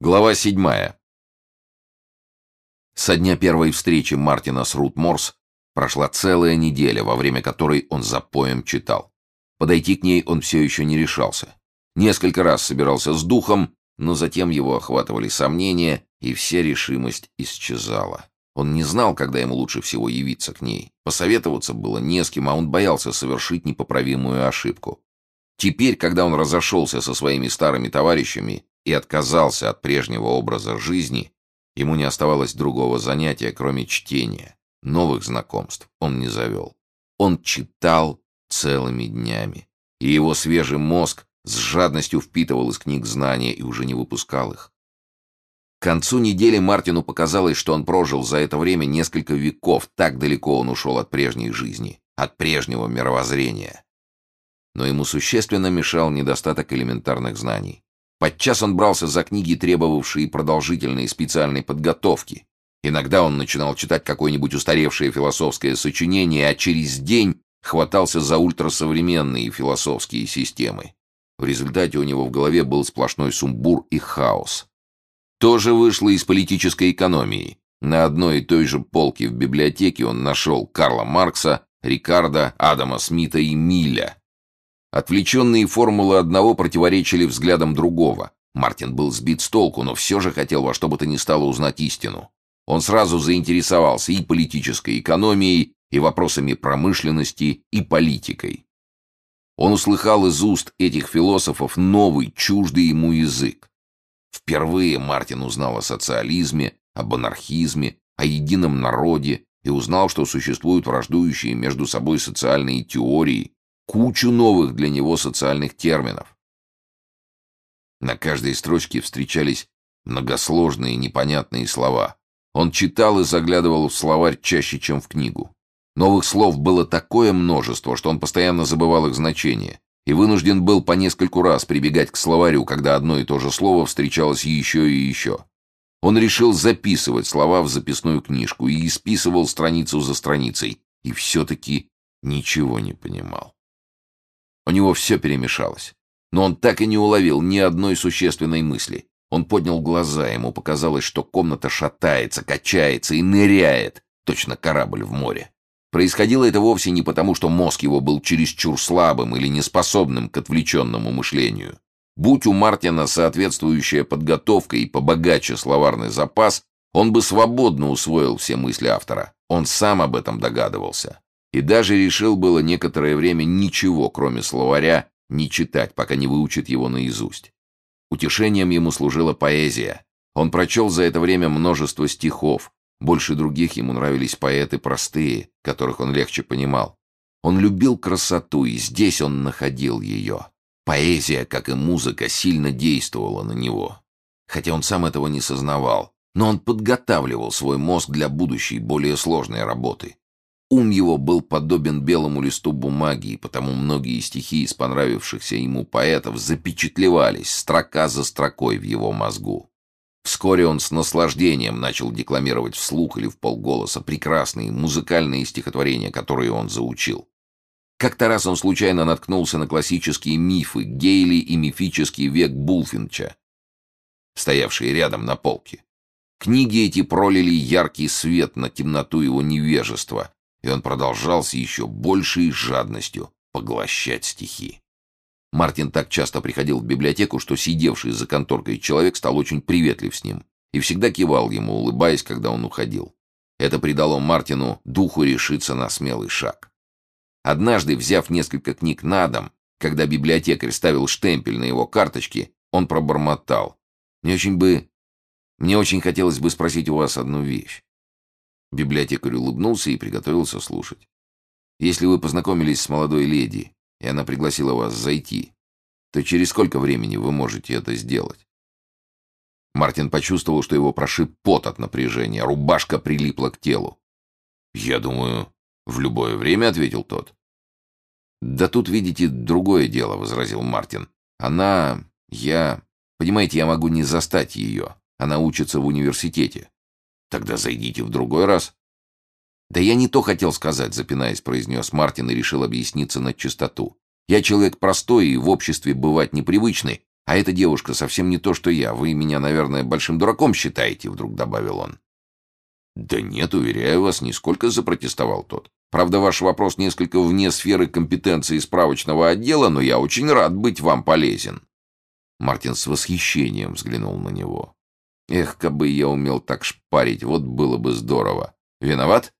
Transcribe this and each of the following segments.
Глава седьмая. Со дня первой встречи Мартина с Рут Морс прошла целая неделя, во время которой он за поем читал. Подойти к ней он все еще не решался. Несколько раз собирался с духом, но затем его охватывали сомнения, и вся решимость исчезала. Он не знал, когда ему лучше всего явиться к ней. Посоветоваться было не с кем, а он боялся совершить непоправимую ошибку. Теперь, когда он разошелся со своими старыми товарищами и отказался от прежнего образа жизни, ему не оставалось другого занятия, кроме чтения. Новых знакомств он не завел. Он читал целыми днями, и его свежий мозг с жадностью впитывал из книг знания и уже не выпускал их. К концу недели Мартину показалось, что он прожил за это время несколько веков, так далеко он ушел от прежней жизни, от прежнего мировоззрения. Но ему существенно мешал недостаток элементарных знаний. Подчас он брался за книги, требовавшие продолжительной специальной подготовки. Иногда он начинал читать какое-нибудь устаревшее философское сочинение, а через день хватался за ультрасовременные философские системы. В результате у него в голове был сплошной сумбур и хаос. То же вышло из политической экономии. На одной и той же полке в библиотеке он нашел Карла Маркса, Рикардо, Адама Смита и Миля, Отвлеченные формулы одного противоречили взглядам другого. Мартин был сбит с толку, но все же хотел во что бы то ни стало узнать истину. Он сразу заинтересовался и политической экономией, и вопросами промышленности, и политикой. Он услыхал из уст этих философов новый, чуждый ему язык. Впервые Мартин узнал о социализме, об анархизме, о едином народе и узнал, что существуют враждующие между собой социальные теории, кучу новых для него социальных терминов. На каждой строчке встречались многосложные непонятные слова. Он читал и заглядывал в словарь чаще, чем в книгу. Новых слов было такое множество, что он постоянно забывал их значение и вынужден был по нескольку раз прибегать к словарю, когда одно и то же слово встречалось еще и еще. Он решил записывать слова в записную книжку и исписывал страницу за страницей, и все-таки ничего не понимал. У него все перемешалось. Но он так и не уловил ни одной существенной мысли. Он поднял глаза, ему показалось, что комната шатается, качается и ныряет, точно корабль в море. Происходило это вовсе не потому, что мозг его был чересчур слабым или неспособным к отвлеченному мышлению. Будь у Мартина соответствующая подготовка и побогаче словарный запас, он бы свободно усвоил все мысли автора. Он сам об этом догадывался и даже решил было некоторое время ничего, кроме словаря, не читать, пока не выучит его наизусть. Утешением ему служила поэзия. Он прочел за это время множество стихов. Больше других ему нравились поэты простые, которых он легче понимал. Он любил красоту, и здесь он находил ее. Поэзия, как и музыка, сильно действовала на него. Хотя он сам этого не сознавал, но он подготавливал свой мозг для будущей, более сложной работы. Ум его был подобен белому листу бумаги, и потому многие стихи из понравившихся ему поэтов запечатлевались строка за строкой в его мозгу. Вскоре он с наслаждением начал декламировать вслух или в полголоса прекрасные музыкальные стихотворения, которые он заучил. Как-то раз он случайно наткнулся на классические мифы Гейли и мифический век Булфинча, стоявшие рядом на полке. Книги эти пролили яркий свет на темноту его невежества, и он продолжал с еще большей жадностью поглощать стихи. Мартин так часто приходил в библиотеку, что сидевший за конторкой человек стал очень приветлив с ним и всегда кивал ему, улыбаясь, когда он уходил. Это придало Мартину духу решиться на смелый шаг. Однажды, взяв несколько книг на дом, когда библиотекарь ставил штемпель на его карточке, он пробормотал. «Мне очень бы... Мне очень хотелось бы спросить у вас одну вещь. Библиотекарь улыбнулся и приготовился слушать. «Если вы познакомились с молодой леди, и она пригласила вас зайти, то через сколько времени вы можете это сделать?» Мартин почувствовал, что его прошиб пот от напряжения, рубашка прилипла к телу. «Я думаю, в любое время», — ответил тот. «Да тут, видите, другое дело», — возразил Мартин. «Она... я... Понимаете, я могу не застать ее. Она учится в университете. Тогда зайдите в другой раз. Да я не то хотел сказать, запинаясь, произнес Мартин и решил объясниться на чистоту. Я человек простой и в обществе бывать непривычный, А эта девушка совсем не то, что я. Вы меня, наверное, большим дураком считаете, вдруг добавил он. Да нет, уверяю вас, нисколько запротестовал тот. Правда, ваш вопрос несколько вне сферы компетенции справочного отдела, но я очень рад быть вам полезен. Мартин с восхищением взглянул на него. Эх, как бы я умел так шпарить, вот было бы здорово. Виноват?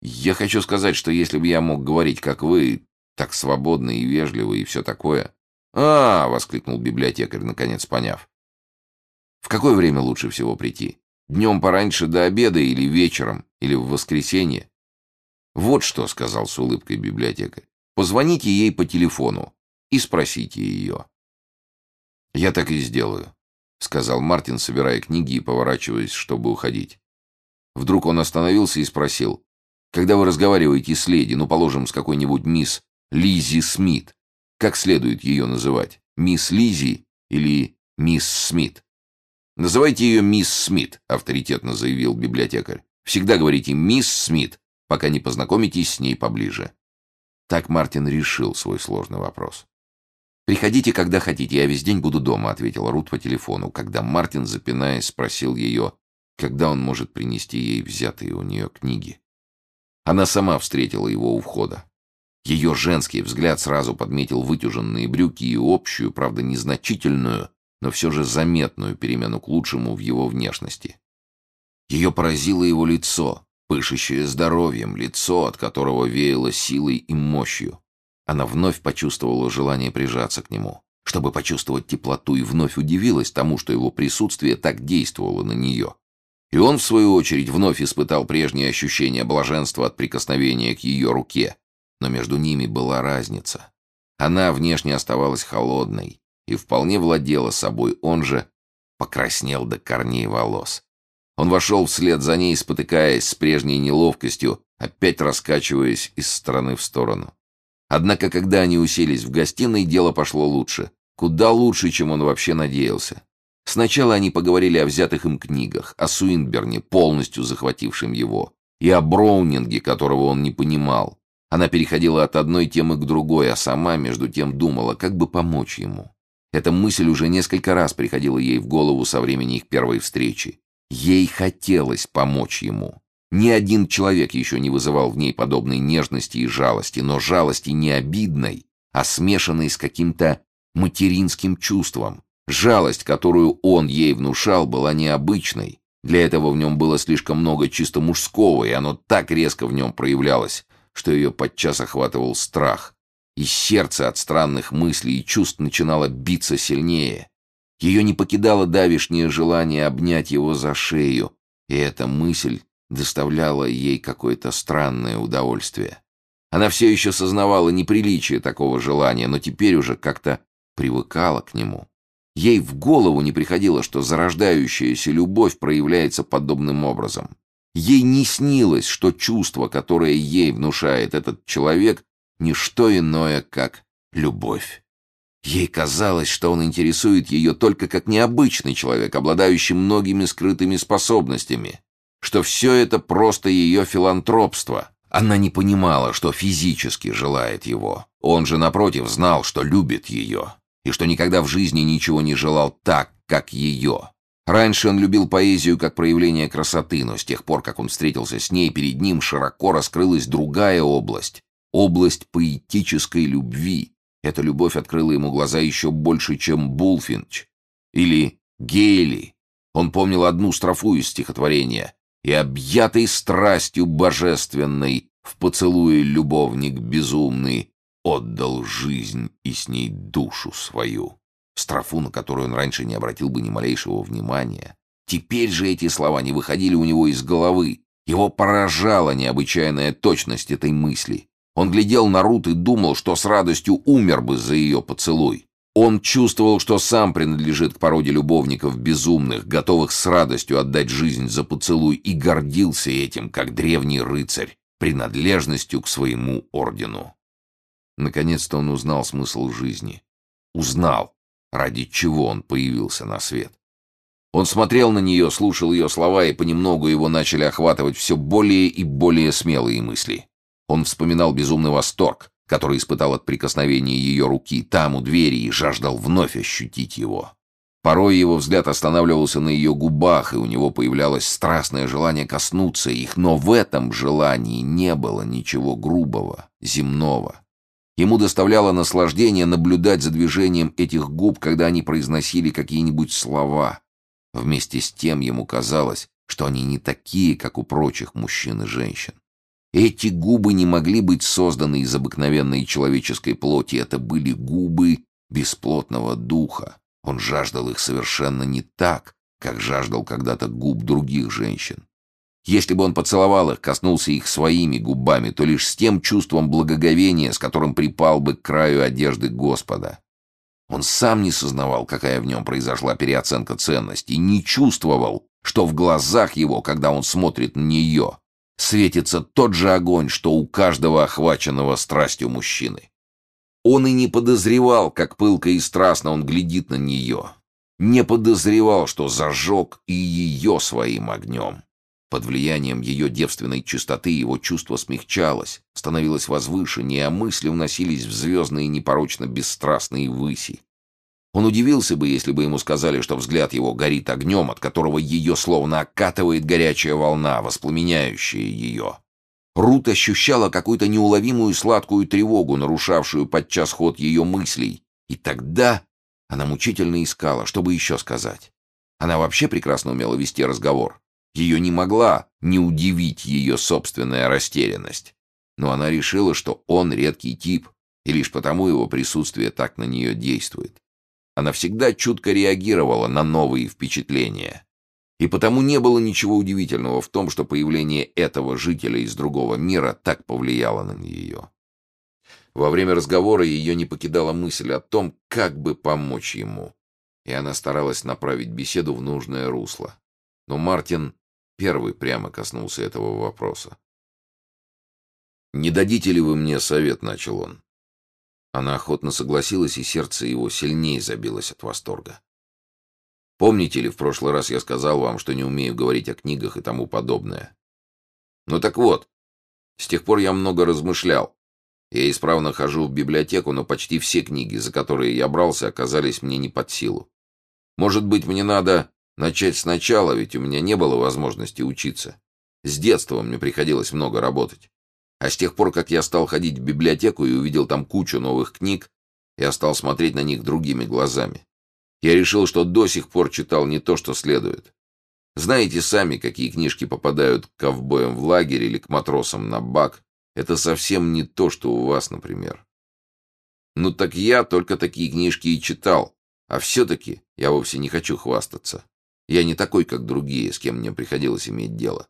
Я хочу сказать, что если бы я мог говорить, как вы, так свободно и вежливо и все такое... «А!» — воскликнул библиотекарь, наконец поняв. «В какое время лучше всего прийти? Днем пораньше до обеда или вечером, или в воскресенье?» «Вот что», — сказал с улыбкой библиотекарь. «Позвоните ей по телефону и спросите ее». «Я так и сделаю», — сказал Мартин, собирая книги и поворачиваясь, чтобы уходить. Вдруг он остановился и спросил, «Когда вы разговариваете с леди, ну, положим, с какой-нибудь мисс Лизи Смит, как следует ее называть? Мисс Лизи или мисс Смит?» «Называйте ее мисс Смит», — авторитетно заявил библиотекарь. «Всегда говорите «мисс Смит», пока не познакомитесь с ней поближе». Так Мартин решил свой сложный вопрос. «Приходите, когда хотите, я весь день буду дома», — ответила Рут по телефону, когда Мартин, запинаясь, спросил ее, когда он может принести ей взятые у нее книги. Она сама встретила его у входа. Ее женский взгляд сразу подметил вытяженные брюки и общую, правда, незначительную, но все же заметную перемену к лучшему в его внешности. Ее поразило его лицо, пышущее здоровьем, лицо, от которого веяло силой и мощью. Она вновь почувствовала желание прижаться к нему, чтобы почувствовать теплоту, и вновь удивилась тому, что его присутствие так действовало на нее. И он, в свою очередь, вновь испытал прежнее ощущение блаженства от прикосновения к ее руке. Но между ними была разница. Она внешне оставалась холодной и вполне владела собой, он же покраснел до корней волос. Он вошел вслед за ней, спотыкаясь с прежней неловкостью, опять раскачиваясь из стороны в сторону. Однако, когда они уселись в гостиной, дело пошло лучше. Куда лучше, чем он вообще надеялся. Сначала они поговорили о взятых им книгах, о Суинберне, полностью захватившем его, и о Броунинге, которого он не понимал. Она переходила от одной темы к другой, а сама, между тем, думала, как бы помочь ему. Эта мысль уже несколько раз приходила ей в голову со времени их первой встречи. Ей хотелось помочь ему. Ни один человек еще не вызывал в ней подобной нежности и жалости, но жалости не обидной, а смешанной с каким-то материнским чувством. Жалость, которую он ей внушал, была необычной. Для этого в нем было слишком много чисто мужского, и оно так резко в нем проявлялось, что ее подчас охватывал страх. И сердце от странных мыслей и чувств начинало биться сильнее. Ее не покидало давишнее желание обнять его за шею, и эта мысль доставляло ей какое-то странное удовольствие. Она все еще сознавала неприличие такого желания, но теперь уже как-то привыкала к нему. Ей в голову не приходило, что зарождающаяся любовь проявляется подобным образом. Ей не снилось, что чувство, которое ей внушает этот человек, не что иное, как любовь. Ей казалось, что он интересует ее только как необычный человек, обладающий многими скрытыми способностями, что все это просто ее филантропство. Она не понимала, что физически желает его. Он же, напротив, знал, что любит ее, и что никогда в жизни ничего не желал так, как ее. Раньше он любил поэзию как проявление красоты, но с тех пор, как он встретился с ней, перед ним широко раскрылась другая область — область поэтической любви. Эта любовь открыла ему глаза еще больше, чем Булфинч или Гейли. Он помнил одну строфу из стихотворения — и объятый страстью божественной в поцелуе любовник безумный отдал жизнь и с ней душу свою. Строфу, на которую он раньше не обратил бы ни малейшего внимания. Теперь же эти слова не выходили у него из головы. Его поражала необычайная точность этой мысли. Он глядел на Рут и думал, что с радостью умер бы за ее поцелуй. Он чувствовал, что сам принадлежит к породе любовников безумных, готовых с радостью отдать жизнь за поцелуй, и гордился этим, как древний рыцарь, принадлежностью к своему ордену. Наконец-то он узнал смысл жизни. Узнал, ради чего он появился на свет. Он смотрел на нее, слушал ее слова, и понемногу его начали охватывать все более и более смелые мысли. Он вспоминал безумный восторг, который испытал от прикосновения ее руки там, у двери, и жаждал вновь ощутить его. Порой его взгляд останавливался на ее губах, и у него появлялось страстное желание коснуться их, но в этом желании не было ничего грубого, земного. Ему доставляло наслаждение наблюдать за движением этих губ, когда они произносили какие-нибудь слова. Вместе с тем ему казалось, что они не такие, как у прочих мужчин и женщин. Эти губы не могли быть созданы из обыкновенной человеческой плоти, это были губы бесплотного духа. Он жаждал их совершенно не так, как жаждал когда-то губ других женщин. Если бы он поцеловал их, коснулся их своими губами, то лишь с тем чувством благоговения, с которым припал бы к краю одежды Господа. Он сам не сознавал, какая в нем произошла переоценка ценностей, не чувствовал, что в глазах его, когда он смотрит на нее, светится тот же огонь, что у каждого охваченного страстью мужчины. Он и не подозревал, как пылко и страстно он глядит на нее. Не подозревал, что зажег и ее своим огнем. Под влиянием ее девственной чистоты его чувство смягчалось, становилось возвышеннее, а мысли вносились в звездные непорочно бесстрастные выси. Он удивился бы, если бы ему сказали, что взгляд его горит огнем, от которого ее словно окатывает горячая волна, воспламеняющая ее. Рут ощущала какую-то неуловимую сладкую тревогу, нарушавшую подчас ход ее мыслей. И тогда она мучительно искала, чтобы еще сказать. Она вообще прекрасно умела вести разговор. Ее не могла не удивить ее собственная растерянность. Но она решила, что он редкий тип, и лишь потому его присутствие так на нее действует. Она всегда чутко реагировала на новые впечатления. И потому не было ничего удивительного в том, что появление этого жителя из другого мира так повлияло на нее. Во время разговора ее не покидала мысль о том, как бы помочь ему, и она старалась направить беседу в нужное русло. Но Мартин первый прямо коснулся этого вопроса. «Не дадите ли вы мне совет?» — начал он. Она охотно согласилась, и сердце его сильнее забилось от восторга. Помните ли, в прошлый раз я сказал вам, что не умею говорить о книгах и тому подобное? Ну так вот, с тех пор я много размышлял. Я исправно хожу в библиотеку, но почти все книги, за которые я брался, оказались мне не под силу. Может быть, мне надо начать сначала, ведь у меня не было возможности учиться. С детства мне приходилось много работать. А с тех пор, как я стал ходить в библиотеку и увидел там кучу новых книг, я стал смотреть на них другими глазами. Я решил, что до сих пор читал не то, что следует. Знаете сами, какие книжки попадают к ковбоям в лагерь или к матросам на бак. Это совсем не то, что у вас, например. Ну так я только такие книжки и читал. А все-таки я вовсе не хочу хвастаться. Я не такой, как другие, с кем мне приходилось иметь дело.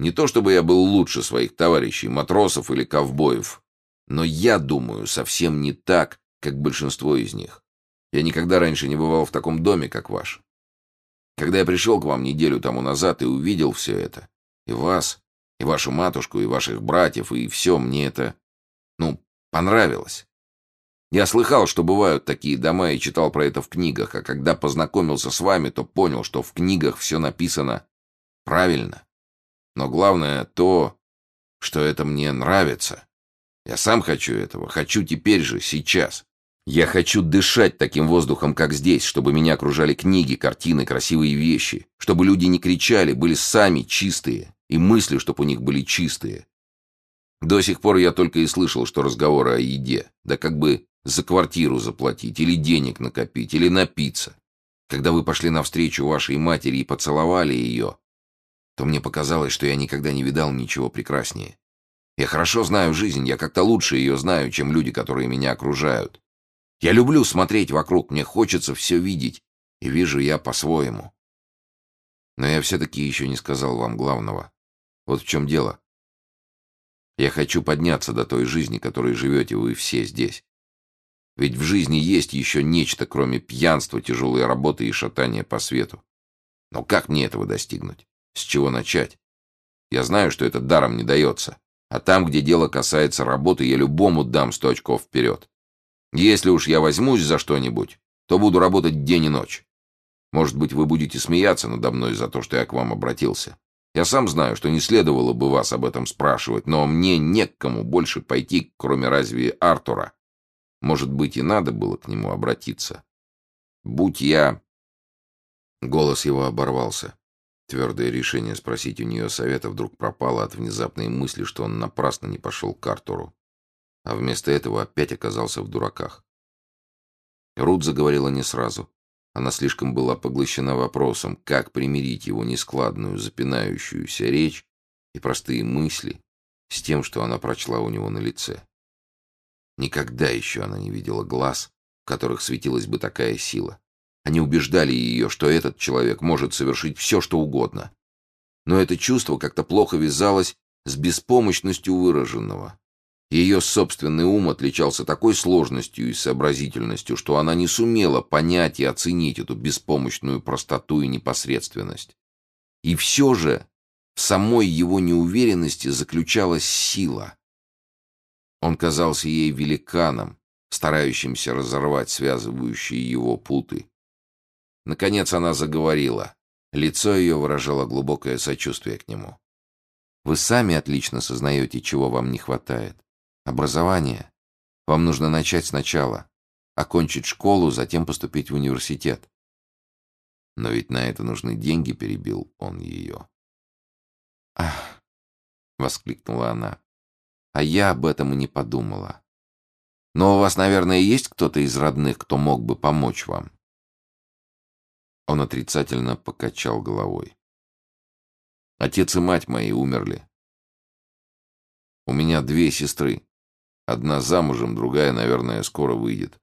Не то чтобы я был лучше своих товарищей, матросов или ковбоев, но я думаю совсем не так, как большинство из них. Я никогда раньше не бывал в таком доме, как ваш. Когда я пришел к вам неделю тому назад и увидел все это, и вас, и вашу матушку, и ваших братьев, и все, мне это, ну, понравилось. Я слыхал, что бывают такие дома, и читал про это в книгах, а когда познакомился с вами, то понял, что в книгах все написано правильно. Но главное то, что это мне нравится. Я сам хочу этого, хочу теперь же, сейчас. Я хочу дышать таким воздухом, как здесь, чтобы меня окружали книги, картины, красивые вещи, чтобы люди не кричали, были сами чистые, и мысли, чтобы у них были чистые. До сих пор я только и слышал, что разговоры о еде, да как бы за квартиру заплатить, или денег накопить, или напиться. Когда вы пошли навстречу вашей матери и поцеловали ее, то мне показалось, что я никогда не видал ничего прекраснее. Я хорошо знаю жизнь, я как-то лучше ее знаю, чем люди, которые меня окружают. Я люблю смотреть вокруг, мне хочется все видеть, и вижу я по-своему. Но я все-таки еще не сказал вам главного. Вот в чем дело. Я хочу подняться до той жизни, которой живете вы все здесь. Ведь в жизни есть еще нечто, кроме пьянства, тяжелой работы и шатания по свету. Но как мне этого достигнуть? С чего начать? Я знаю, что это даром не дается. А там, где дело касается работы, я любому дам сто очков вперед. Если уж я возьмусь за что-нибудь, то буду работать день и ночь. Может быть, вы будете смеяться надо мной за то, что я к вам обратился. Я сам знаю, что не следовало бы вас об этом спрашивать, но мне не к кому больше пойти, кроме разве Артура. Может быть, и надо было к нему обратиться. Будь я...» Голос его оборвался. Твердое решение спросить у нее совета вдруг пропало от внезапной мысли, что он напрасно не пошел к Артуру, а вместо этого опять оказался в дураках. Рут заговорила не сразу. Она слишком была поглощена вопросом, как примирить его нескладную, запинающуюся речь и простые мысли с тем, что она прочла у него на лице. Никогда еще она не видела глаз, в которых светилась бы такая сила. Они убеждали ее, что этот человек может совершить все, что угодно. Но это чувство как-то плохо вязалось с беспомощностью выраженного. Ее собственный ум отличался такой сложностью и сообразительностью, что она не сумела понять и оценить эту беспомощную простоту и непосредственность. И все же в самой его неуверенности заключалась сила. Он казался ей великаном, старающимся разорвать связывающие его путы. Наконец она заговорила. Лицо ее выражало глубокое сочувствие к нему. «Вы сами отлично сознаете, чего вам не хватает. Образование. Вам нужно начать сначала. Окончить школу, затем поступить в университет. Но ведь на это нужны деньги, перебил он ее. «Ах!» — воскликнула она. «А я об этом и не подумала. Но у вас, наверное, есть кто-то из родных, кто мог бы помочь вам?» Он отрицательно покачал головой. Отец и мать мои умерли. У меня две сестры. Одна замужем, другая, наверное, скоро выйдет.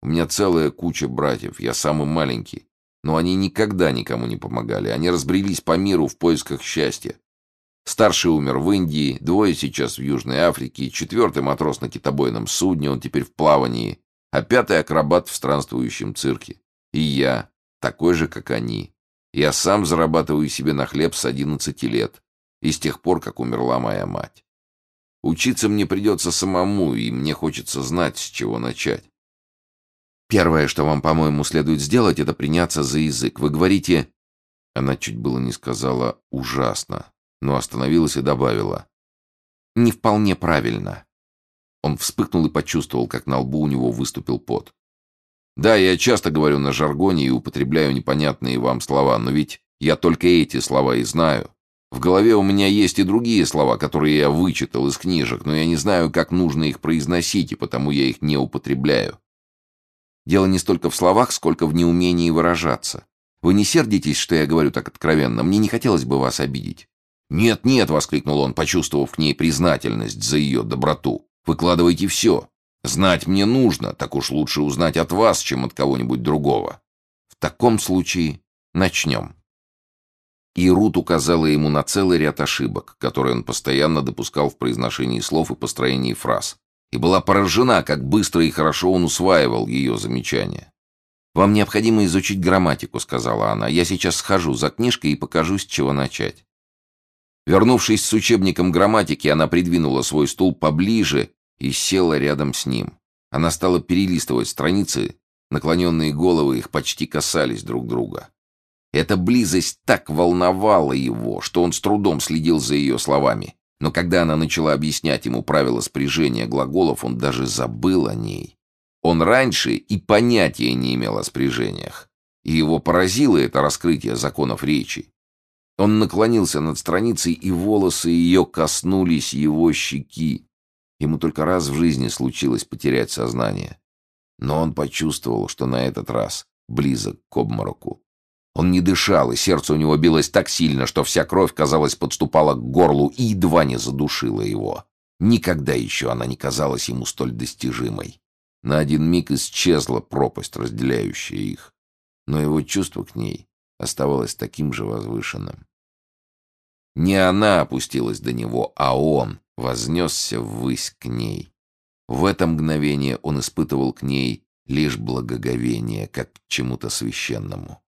У меня целая куча братьев, я самый маленький. Но они никогда никому не помогали. Они разбрелись по миру в поисках счастья. Старший умер в Индии, двое сейчас в Южной Африке, четвертый матрос на китобойном судне, он теперь в плавании, а пятый акробат в странствующем цирке. И я такой же, как они. Я сам зарабатываю себе на хлеб с 11 лет, и с тех пор, как умерла моя мать. Учиться мне придется самому, и мне хочется знать, с чего начать. Первое, что вам, по-моему, следует сделать, это приняться за язык. Вы говорите... Она чуть было не сказала «ужасно», но остановилась и добавила. «Не вполне правильно». Он вспыхнул и почувствовал, как на лбу у него выступил пот. Да, я часто говорю на жаргоне и употребляю непонятные вам слова, но ведь я только эти слова и знаю. В голове у меня есть и другие слова, которые я вычитал из книжек, но я не знаю, как нужно их произносить, и потому я их не употребляю. Дело не столько в словах, сколько в неумении выражаться. Вы не сердитесь, что я говорю так откровенно? Мне не хотелось бы вас обидеть. «Нет, нет!» — воскликнул он, почувствовав к ней признательность за ее доброту. «Выкладывайте все. Знать мне нужно, так уж лучше узнать от вас, чем от кого-нибудь другого. В таком случае начнем. И Рут указала ему на целый ряд ошибок, которые он постоянно допускал в произношении слов и построении фраз, и была поражена, как быстро и хорошо он усваивал ее замечания. «Вам необходимо изучить грамматику», — сказала она. «Я сейчас схожу за книжкой и покажу, с чего начать». Вернувшись с учебником грамматики, она придвинула свой стул поближе и села рядом с ним. Она стала перелистывать страницы, наклоненные головы их почти касались друг друга. Эта близость так волновала его, что он с трудом следил за ее словами. Но когда она начала объяснять ему правила спряжения глаголов, он даже забыл о ней. Он раньше и понятия не имел о спряжениях. И его поразило это раскрытие законов речи. Он наклонился над страницей, и волосы ее коснулись его щеки. Ему только раз в жизни случилось потерять сознание. Но он почувствовал, что на этот раз близок к обмороку. Он не дышал, и сердце у него билось так сильно, что вся кровь, казалось, подступала к горлу и едва не задушила его. Никогда еще она не казалась ему столь достижимой. На один миг исчезла пропасть, разделяющая их. Но его чувство к ней оставалось таким же возвышенным. Не она опустилась до него, а он вознесся ввысь к ней. В это мгновение он испытывал к ней лишь благоговение, как к чему-то священному.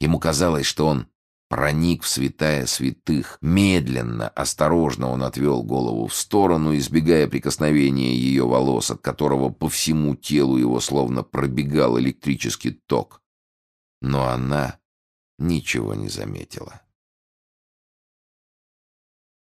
Ему казалось, что он проник в святая святых. Медленно, осторожно он отвел голову в сторону, избегая прикосновения ее волос, от которого по всему телу его словно пробегал электрический ток. Но она ничего не заметила.